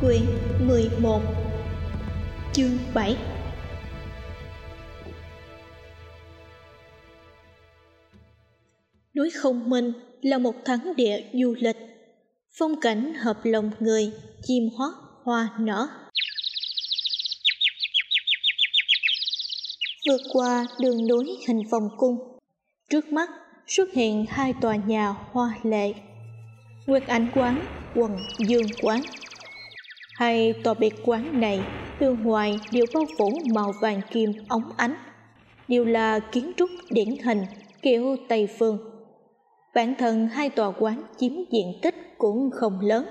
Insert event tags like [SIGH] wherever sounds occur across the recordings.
Quyển 11 Chương 7 Núi Không Minh là một thắng địa du lịch. Phong cảnh hợp lòng người, chim hót, hoa nở. Vượt qua đường núi hình vòng cung Trước mắt xuất hiện hai tòa nhà hoa lệ. Nguyệt Ảnh Quán, quần Dương Quán hay tòa biệt quán này từ ngoài đều bao phủ màu vàng kim óng ánh. Đều là kiến trúc điển hình, kiểu tây phương. Bản thân hai tòa quán chiếm diện tích cũng không lớn,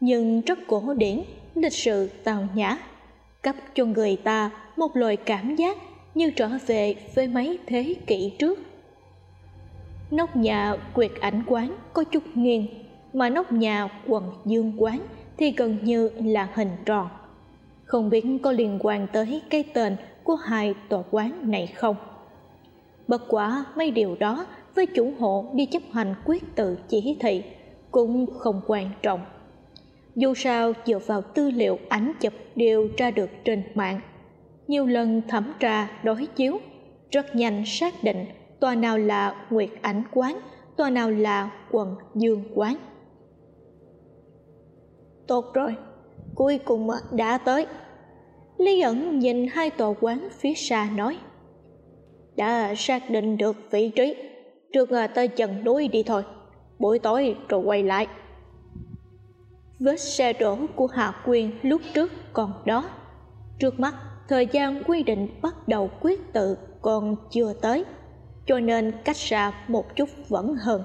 nhưng rất cổ điển, lịch sự, tào nhã. Cấp cho người ta một loại cảm giác như trở về với mấy thế kỷ trước. Nóc nhà quyệt ảnh quán có chút nghiêng, mà nóc nhà quần dương quán thì gần như là hình tròn. Không biết có liên quan tới cái tên của hai tòa quán này không? Bất quá mấy điều đó với chủ hộ đi chấp hành quyết tự chỉ thị cũng không quan trọng. Dù sao, dựa vào tư liệu ảnh chụp điều tra được trên mạng. Nhiều lần thẩm tra, đối chiếu, rất nhanh xác định tòa nào là nguyệt ảnh quán, tòa nào là quần dương quán tốt rồi. Cuối cùng đã tới. Lý ẩn nhìn hai tòa quán phía xa nói, đã xác định được vị trí, trước à, tới chân núi đi thôi. Buổi tối rồi quay lại. Vết xe đổ của hạ quyên lúc trước còn đó. Trước mắt, thời gian quy định bắt đầu quyết tự còn chưa tới, cho nên cách xa một chút vẫn hơn.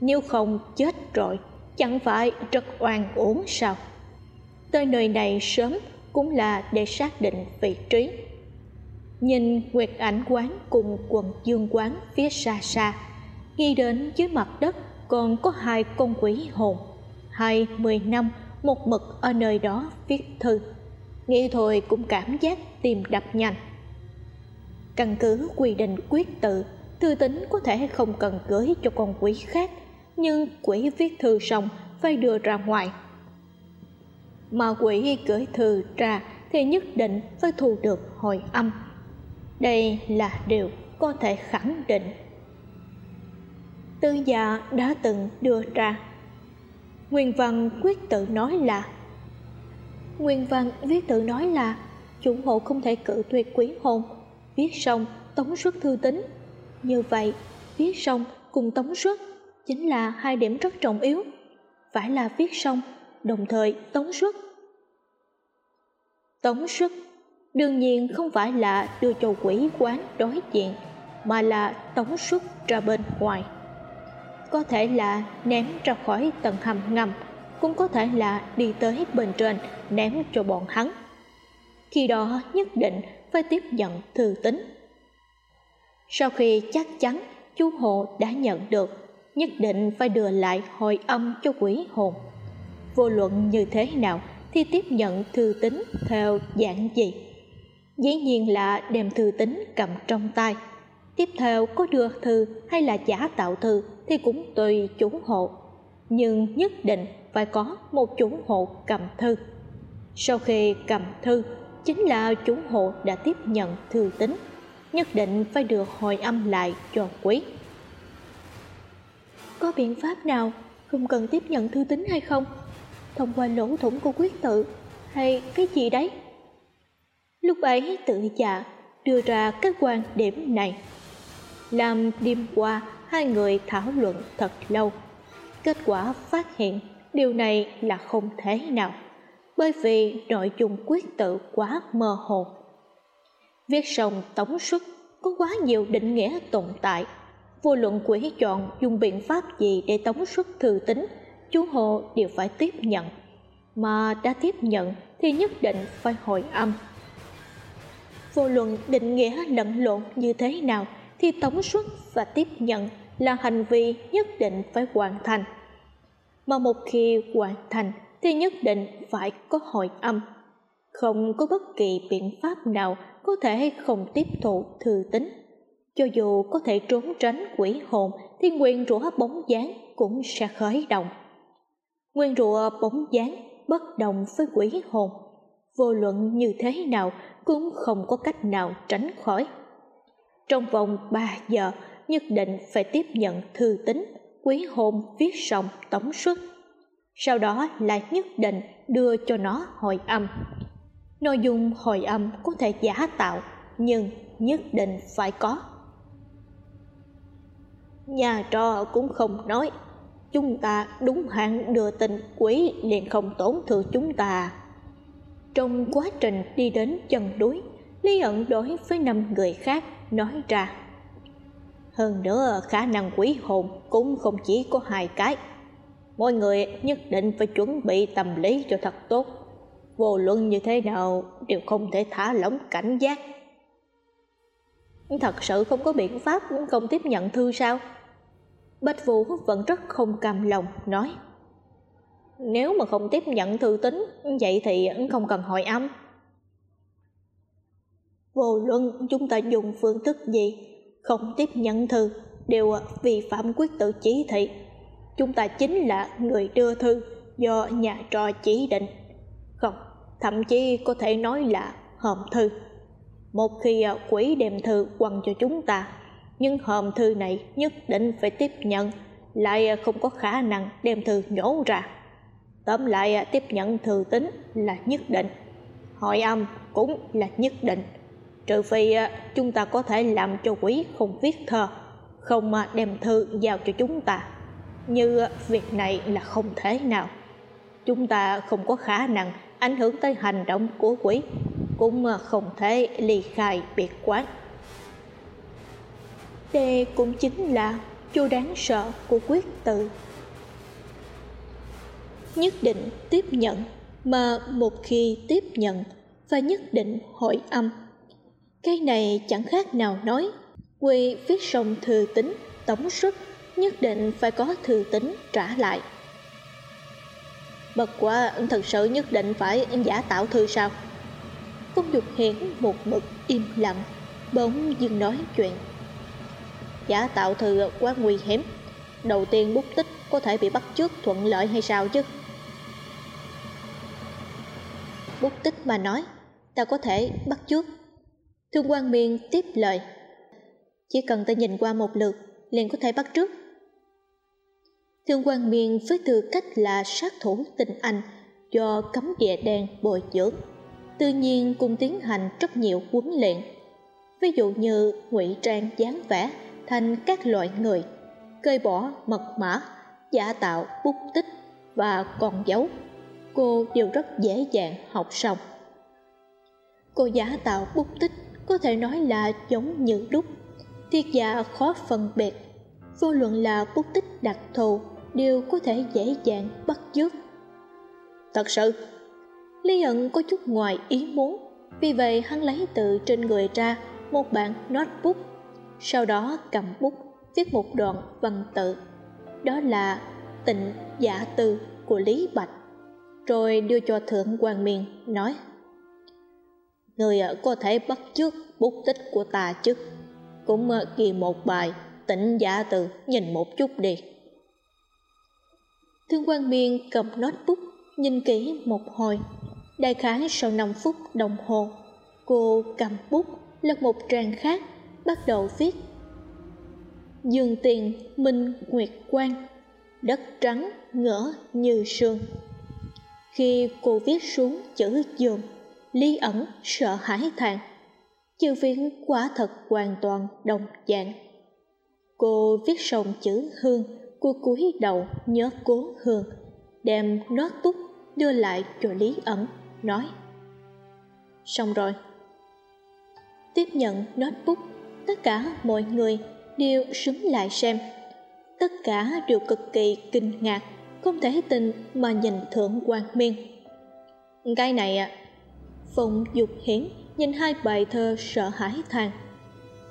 Nếu không, chết rồi chẳng phải rất oan uổng sao? Tới nơi này sớm cũng là để xác định vị trí. Nhìn nguyệt ảnh quán cùng quần dương quán phía xa xa nghĩ đến dưới mặt đất còn có hai con quỷ hồn, hai mười năm một mực ở nơi đó viết thư. Nghĩ thôi cũng cảm giác tìm đập nhanh. Căn cứ quy định quyết tự, thư tính có thể không cần gửi cho con quỷ khác nhưng quỷ viết thư xong, phải đưa ra ngoài. Mà quỷ gửi thư ra, thì nhất định phải thu được hồi âm. Đây là điều có thể khẳng định. Tư gia đã từng đưa ra. Nguyên văn quyết tự nói là, nguyên văn viết tự nói là, chủ hộ không thể cự tuyệt quý hồn. Viết xong, tống xuất thư tính như vậy, viết xong, cùng tống xuất chính là hai điểm rất trọng yếu, phải là viết xong, đồng thời tống xuất tống xuất đương nhiên không phải là đưa cho quỷ quán đối diện, mà là tống xuất ra bên ngoài. Có thể là ném ra khỏi tầng hầm ngầm, cũng có thể là đi tới bên trên ném cho bọn hắn. Khi đó nhất định phải tiếp nhận thư tín. Sau khi chắc chắn, chú hộ đã nhận được nhất định phải đưa lại hồi âm cho quỷ hồn. Vô luận như thế nào thì tiếp nhận thư tín theo dạng gì? Dĩ nhiên là đem thư tín cầm trong tay. Tiếp theo có đưa thư hay là giả tạo thư thì cũng tùy chủ hộ. Nhưng nhất định phải có một chủ hộ cầm thư. Sau khi cầm thư, chính là chủ hộ đã tiếp nhận thư tín. Nhất định phải đưa hồi âm lại cho quý có biện pháp nào? Không cần tiếp nhận thư tín hay không? Thông qua lỗ thủng của quyết tự hay cái gì đấy? Lúc ấy tự dạ đưa ra các quan điểm này. Làm đêm qua, hai người thảo luận thật lâu. Kết quả phát hiện điều này là không thể nào, bởi vì nội dung quyết tự quá mơ hồ. Viết xong tống xuất có quá nhiều định nghĩa tồn tại vô luận quỷ chọn dùng biện pháp gì để tống xuất thư tính chú hộ đều phải tiếp nhận. Mà đã tiếp nhận thì nhất định phải hồi âm. Vô luận định nghĩa lẫn lộn như thế nào thì tống xuất và tiếp nhận là hành vi nhất định phải hoàn thành. Mà một khi hoàn thành thì nhất định phải có hồi âm. Không có bất kỳ biện pháp nào có thể không tiếp thụ thư tính cho dù có thể trốn tránh quỷ hồn, thì nguyên rủa bóng dáng cũng sẽ khởi động. Nguyên rủa bóng dáng bất đồng với quỷ hồn. Vô luận như thế nào cũng không có cách nào tránh khỏi. Trong vòng ba giờ, nhất định phải tiếp nhận thư tín quý hồn viết xong tống xuất sau đó là nhất định đưa cho nó hồi âm. Nội dung hồi âm có thể giả tạo, nhưng nhất định phải có nhà trò cũng không nói. Chúng ta đúng hạn đưa tin quý liền không tổn thương chúng ta. Trong quá trình đi đến chân núi, lý ẩn đối với năm người khác nói ra. Hơn nữa, khả năng quý hồn cũng không chỉ có hai cái. Mọi người nhất định phải chuẩn bị tâm lý cho thật tốt. Vô luận như thế nào đều không thể thả lỏng cảnh giác. Thật sự không có biện pháp không tiếp nhận thư sao? Bạch vũ vẫn rất không cam lòng, nói. Nếu mà không tiếp nhận thư tín, vậy thì không cần hỏi âm. Vô luận chúng ta dùng phương thức gì? Không tiếp nhận thư đều vi phạm quyết tự chỉ thị. Chúng ta chính là người đưa thư do nhà trò chỉ định. Không, thậm chí có thể nói là hòm thư. Một khi quỷ đem thư quăng cho chúng ta nhưng hòm thư này nhất định phải tiếp nhận, lại không có khả năng đem thư nhổ ra. Tóm lại, tiếp nhận thư tính là nhất định hỏi âm cũng là nhất định. Trừ phi à, chúng ta có thể làm cho quỷ không viết thơ, không à, đem thư giao cho chúng ta. Như việc này là không thể nào. Chúng ta không có khả năng ảnh hưởng tới hành động của quỷ, cũng không thể ly khai biệt quán đây cũng chính là chỗ đáng sợ của quyết tự. Nhất định tiếp nhận, mà một khi tiếp nhận và nhất định hội âm. Cái này chẳng khác nào nói quy viết xong thừa tính tống xuất, nhất định phải có thừa tính trả lại. Bật quá, thật sự nhất định phải giả tạo thư sao? Công dục hiển một mực im lặng, bỗng dừng nói chuyện giả tạo thư quá nguy hiểm. Đầu tiên bút tích có thể bị bắt trước thuận lợi hay sao chứ? Bút tích mà nói, ta có thể bắt trước. Thương quan miên tiếp lời. Chỉ cần ta nhìn qua một lượt, liền có thể bắt trước. Thương quan miên với tư cách là sát thủ tình anh do cấm địa đen bồi dưỡng. Tự nhiên cũng tiến hành rất nhiều huấn luyện. Ví dụ như ngụy trang dáng vẻ thành các loại người cơi bỏ mật mã, giả tạo bút tích và con dấu. Cô đều rất dễ dàng học xong. Cô giả tạo bút tích có thể nói là giống như đúc. Thiệt giả khó phân biệt. Vô luận là bút tích đặc thù đều có thể dễ dàng bắt chước. Thật sự, lý ẩn có chút ngoài ý muốn, vì vậy hắn lấy từ trên người ra một bản notebook sau đó cầm bút, viết một đoạn văn tự. Đó là tịnh giả tư của lý bạch. Rồi đưa cho thượng quan miên nói, người có thể bắt chước bút tích của ta chứ? Cũng ờ, ghi một bài, tịnh giả từ nhìn một chút đi. Thương quan miên cầm notebook, nhìn kỹ một hồi. Đại khái sau năm phút đồng hồ, cô cầm bút, lật một trang khác bắt đầu viết. Dương tiền minh nguyệt quang, đất trắng ngỡ như sương. Khi cô viết xuống chữ giường lý ẩn sợ hãi than chữ viết quả thật hoàn toàn đồng dạng. Cô viết xong chữ hương, cô cúi đầu nhớ cố hương, đem notebook đưa lại cho lý ẩn, nói. Xong rồi. Tiếp nhận notebook tất cả mọi người đều súng lại xem. Tất cả đều cực kỳ kinh ngạc, không thể tin mà nhìn thượng quan miên. Cái này à phong dục hiển nhìn hai bài thơ sợ hãi than.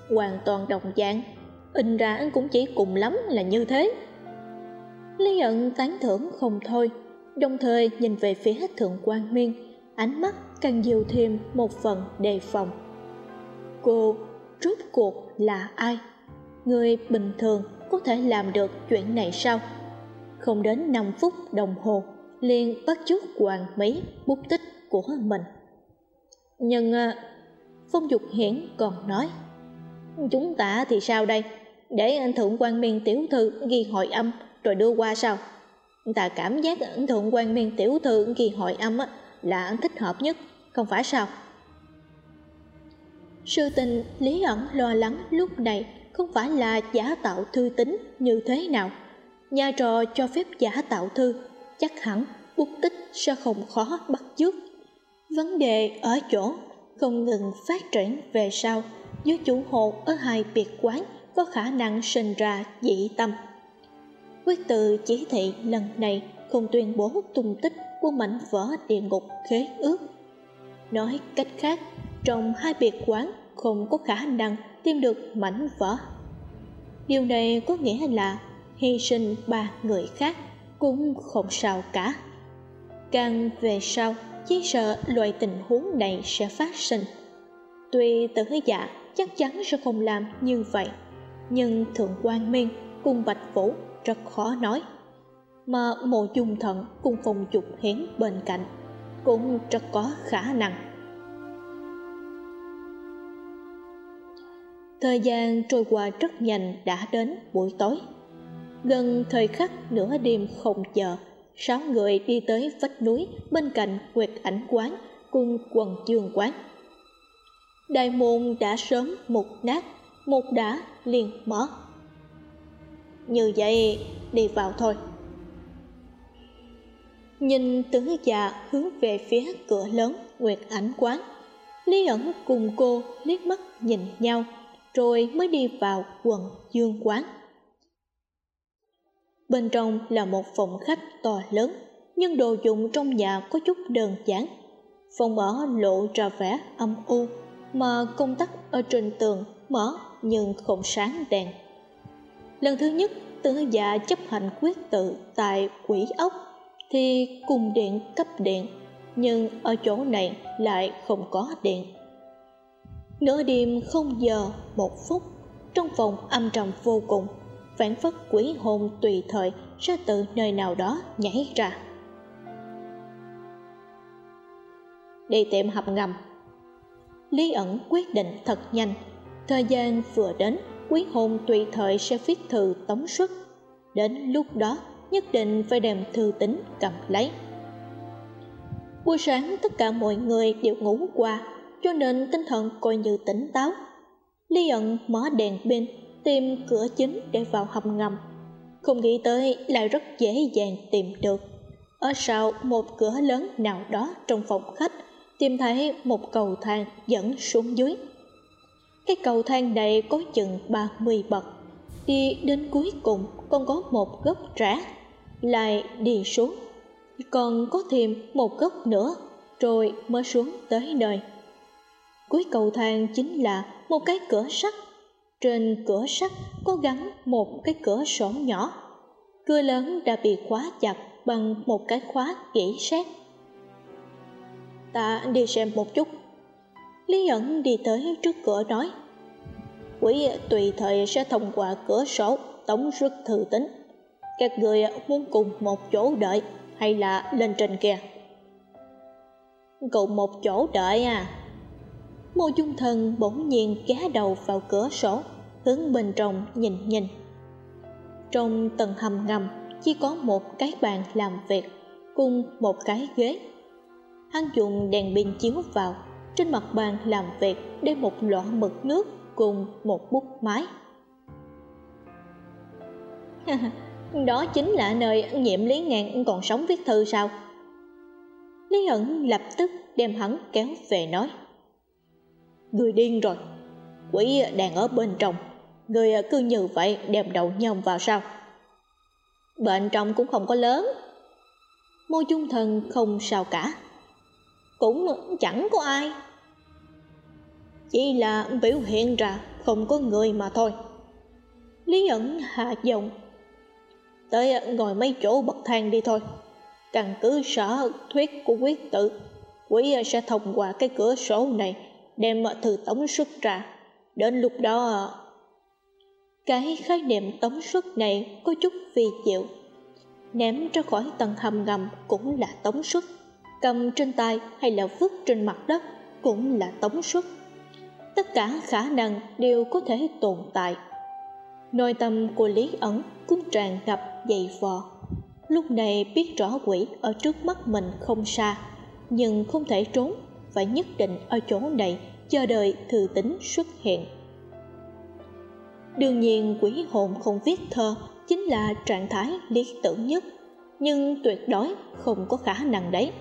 Hoàn toàn đồng dạng, in ra cũng chỉ cùng lắm là như thế. Lý ẩn tán thưởng không thôi, đồng thời nhìn về phía thượng quan miên, ánh mắt càng nhiều thêm một phần đề phòng. Cô rốt cuộc là ai? Người bình thường có thể làm được chuyện này sao? Không đến năm phút đồng hồ, liền bắt chước hoàn mỹ bút tích của mình. Nhưng à, phong dục hiển còn nói, chúng ta thì sao đây? Để anh thượng quan miên tiểu thư ghi hội âm rồi đưa qua sao? Ta cảm giác anh thượng quan miên tiểu thư ghi hội âm là anh thích hợp nhất, không phải sao? Sư tình lý ẩn lo lắng lúc này không phải là giả tạo thư tính như thế nào. Nhà trò cho phép giả tạo thư, chắc hẳn bút tích sẽ không khó bắt chước. Vấn đề ở chỗ, không ngừng phát triển về sau dưới chủ hộ ở hai biệt quán có khả năng sinh ra dị tâm. Quyết tự chỉ thị lần này không tuyên bố tung tích của mảnh vỡ địa ngục khế ước. Nói cách khác trong hai biệt quán không có khả năng tìm được mảnh vỡ. Điều này có nghĩa là hy sinh ba người khác cũng không sao cả. Càng về sau, chỉ sợ loại tình huống này sẽ phát sinh. Tuy tử dạ chắc chắn sẽ không làm như vậy, nhưng thượng quan miên cùng bạch vũ rất khó nói. Mà mộ dung thận cùng phòng dục hiến bên cạnh cũng rất có khả năng. Thời gian trôi qua rất nhanh đã đến buổi tối. Gần thời khắc nửa đêm không chờ, sáu người đi tới vách núi bên cạnh nguyệt ảnh quán cùng quần dương quán. Đại môn đã sớm một nát, một đã liền mở. Như vậy, đi vào thôi. Nhìn tứ già hướng về phía cửa lớn nguyệt ảnh quán, lý ẩn cùng cô liếc mắt nhìn nhau rồi mới đi vào quần dương quán. Bên trong là một phòng khách to lớn, nhưng đồ dùng trong nhà có chút đơn giản. Phòng ở lộ ra vẻ âm u, mà công tắc ở trên tường mở nhưng không sáng đèn. Lần thứ nhất tử dạ chấp hành quyết tự tại quỷ ốc thì cùng điện cấp điện, nhưng ở chỗ này lại không có điện nửa đêm không giờ, một phút, trong phòng âm trầm vô cùng, phản phất quỷ hồn tùy thời sẽ từ nơi nào đó nhảy ra. Đi tiệm hầm ngầm. Lý ẩn quyết định thật nhanh. Thời gian vừa đến quý hồn tùy thời sẽ viết thư tống xuất đến lúc đó, nhất định phải đem thư tín cầm lấy. Buổi sáng, tất cả mọi người đều ngủ qua cho nên tinh thần coi như tỉnh táo. Lý ẩn mở đèn pin, tìm cửa chính để vào hầm ngầm. Không nghĩ tới lại rất dễ dàng tìm được. Ở sau một cửa lớn nào đó trong phòng khách, tìm thấy một cầu thang dẫn xuống dưới. Cái cầu thang này có chừng ba mươi bậc đi đến cuối cùng còn có một gốc rẽ lại đi xuống. Còn có thêm một gốc nữa, rồi mới xuống tới nơi cuối cầu thang chính là một cái cửa sắt. Trên cửa sắt có gắn một cái cửa sổ nhỏ. Cửa lớn đã bị khóa chặt bằng một cái khóa kỹ xét ta đi xem một chút. Lý ẩn đi tới trước cửa nói, quỷ tùy thời sẽ thông qua cửa sổ tống rất thư tính. Các người muốn cùng một chỗ đợi hay là lên trên kia? Cùng một chỗ đợi à? Mô dung thần bỗng nhiên ghé đầu vào cửa sổ, hướng bên trong nhìn nhìn. Trong tầng hầm ngầm, chỉ có một cái bàn làm việc cùng một cái ghế. Hắn dùng đèn pin chiếu vào, trên mặt bàn làm việc để một lọ mực nước cùng một bút máy. [LAUGHS] Đó chính là nơi nhiệm lý ngạn còn sống viết thư sao? Lý ẩn lập tức đem hắn kéo về nói người điên rồi. Quỷ đang ở bên trong. Người cứ như vậy đem đầu nhầm vào sao? Bên trong cũng không có lớn. Môi chung thần không sao cả. Cũng chẳng có ai. Chỉ là biểu hiện ra không có người mà thôi. Lý ẩn hạ giọng. Tới ngồi mấy chỗ bậc thang đi thôi. Căn cứ sở thuyết của quyết tử, quỷ sẽ thông qua cái cửa sổ này đem mọi thứ tống xuất ra. Đến lúc đó, cái khái niệm tống xuất này có chút vi diệu. Ném ra khỏi tầng hầm ngầm cũng là tống xuất. Cầm trên tay hay là vứt trên mặt đất cũng là tống xuất. Tất cả khả năng đều có thể tồn tại. Nội tâm của lý ẩn cũng tràn ngập dày vò. Lúc này biết rõ quỷ ở trước mắt mình không xa, nhưng không thể trốn phải nhất định ở chỗ này chờ đợi thư tính xuất hiện. Đương nhiên, quỷ hồn không viết thơ chính là trạng thái lý tưởng nhất, nhưng tuyệt đối không có khả năng đấy.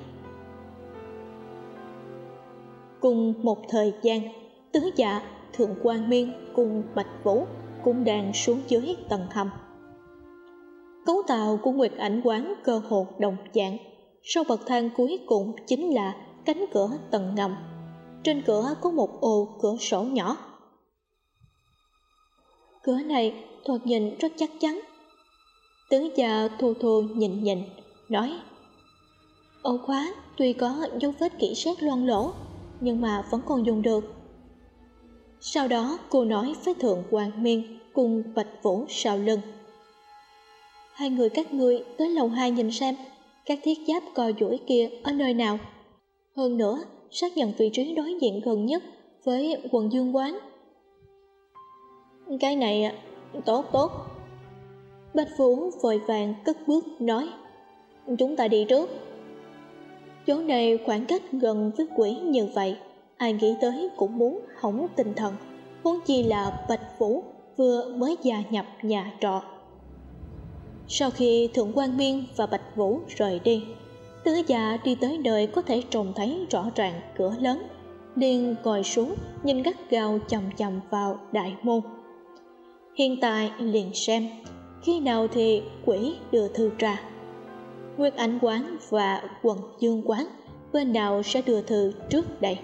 Cùng một thời gian, tứ dạ thượng quan miên cùng bạch vũ cũng đang xuống dưới tầng hầm. Cấu tạo của nguyệt ảnh quán cơ hồ đồng dạng, sau bậc thang cuối cùng chính là cánh cửa tầng ngầm. Trên cửa có một ô cửa sổ nhỏ. Cửa này thoạt nhìn rất chắc chắn. Tứ già thù thù nhìn nhìn, nói, ô khóa, tuy có dấu vết kỹ xét loang lỗ nhưng mà vẫn còn dùng được. Sau đó cô nói với thượng quan miên cùng bạch vũ sau lưng, hai người các ngươi tới lầu hai nhìn xem, các thiết giáp co duỗi kia ở nơi nào? Hơn nữa, xác nhận vị trí đối diện gần nhất với quần dương quán. Cái này tốt tốt. Bạch vũ vội vàng cất bước nói, chúng ta đi trước. Chỗ này khoảng cách gần với quỷ như vậy, ai nghĩ tới cũng muốn hỏng tinh thần. Huống chi là bạch vũ vừa mới gia nhập nhà trọ. Sau khi thượng quan miên và bạch vũ rời đi tứ già đi tới nơi có thể trông thấy rõ ràng cửa lớn. Liền ngồi xuống, nhìn gắt gao chầm chầm vào đại môn. Hiện tại liền xem, khi nào thì quỷ đưa thư ra. Nguyệt ảnh quán và quần dương quán, bên nào sẽ đưa thư trước đây?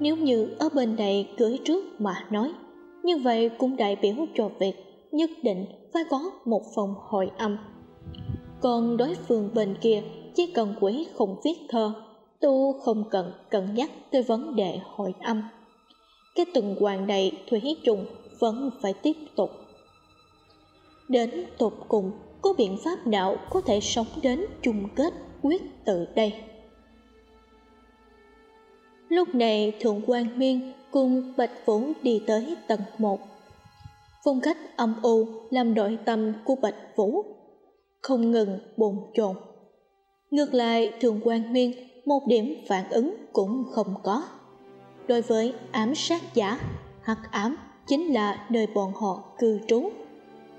Nếu như ở bên này gửi trước mà nói, như vậy cũng đại biểu cho việc nhất định phải có một phòng hội âm còn đối phương bên kia, chỉ cần quỷ không viết thơ, tu không cần cân nhắc tới vấn đề hội âm. Cái tuần hoàn này, thủy trùng vẫn phải tiếp tục. Đến tột cùng, có biện pháp nào có thể sống đến chung kết quyết tự đây? Lúc này, thượng quan miên cùng bạch vũ đi tới tầng một. Phong cách âm u làm đội tâm của bạch vũ không ngừng bồn chồn. Ngược lại, thượng quan miên một điểm phản ứng cũng không có. Đối với ám sát giả, hắc ám chính là nơi bọn họ cư trú.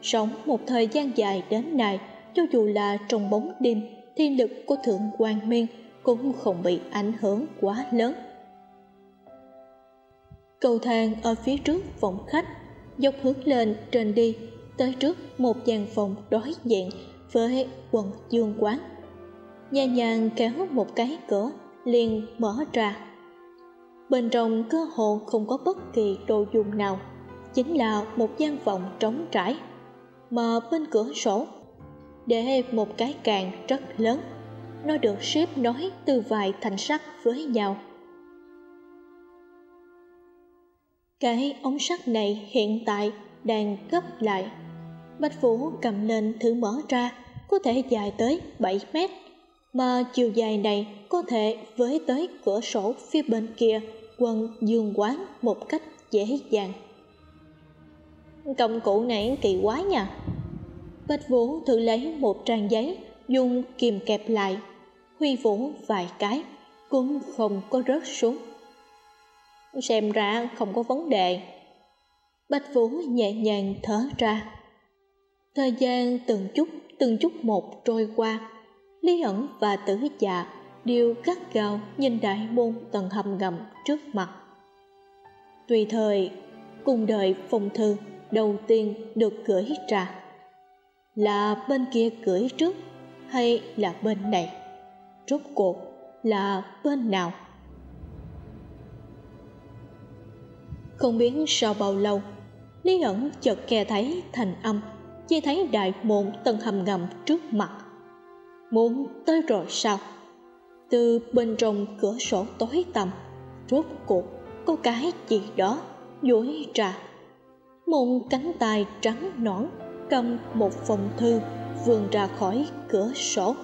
Sống một thời gian dài đến nay, cho dù là trong bóng đêm, thì lực của thượng quan miên cũng không bị ảnh hưởng quá lớn. Cầu thang ở phía trước phòng khách, dốc hướng lên trên đi, tới trước một gian phòng đối diện với quần dương quán nhẹ nhàng kéo một cái cửa liền mở ra. Bên trong cơ hồ không có bất kỳ đồ dùng nào, chính là một gian phòng trống trải. Mà bên cửa sổ, để một cái càng rất lớn, nó được xếp nối từ vài thành sắt với nhau. Cái ống sắt này hiện tại đang gấp lại bạch vũ cầm lên thử mở ra, có thể dài tới bảy mét. Mà chiều dài này có thể với tới cửa sổ phía bên kia quân dương quán một cách dễ dàng. Công cụ này kỳ quá nha. Bạch vũ thử lấy một trang giấy, dùng kìm kẹp lại, huy vũ vài cái, cũng không có rớt xuống. Xem ra không có vấn đề. Bạch vũ nhẹ nhàng thở ra thời gian từng chút từng chút một trôi qua. Lý ẩn và tử dạ đều gắt gao nhìn đại môn tầng hầm ngầm trước mặt. Tùy thời, cùng đợi phong thư đầu tiên được gửi ra. Là bên kia gửi trước hay là bên này? Rốt cuộc là bên nào? Không biết sau bao lâu, lý ẩn chợt nghe thấy thành âm chỉ thấy đại môn tầng hầm ngầm trước mặt. Muốn tới rồi sao? Từ bên trong cửa sổ tối tăm, rốt cuộc có cái gì đó duỗi ra. Một cánh tay trắng nõn cầm một phong thư vươn ra khỏi cửa sổ.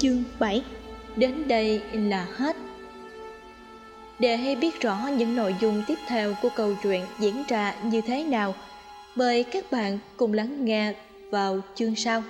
Chương 7 Đến đây là hết. Để biết rõ những nội dung tiếp theo của câu chuyện diễn ra như thế nào, Mời các bạn cùng lắng nghe vào chương sau.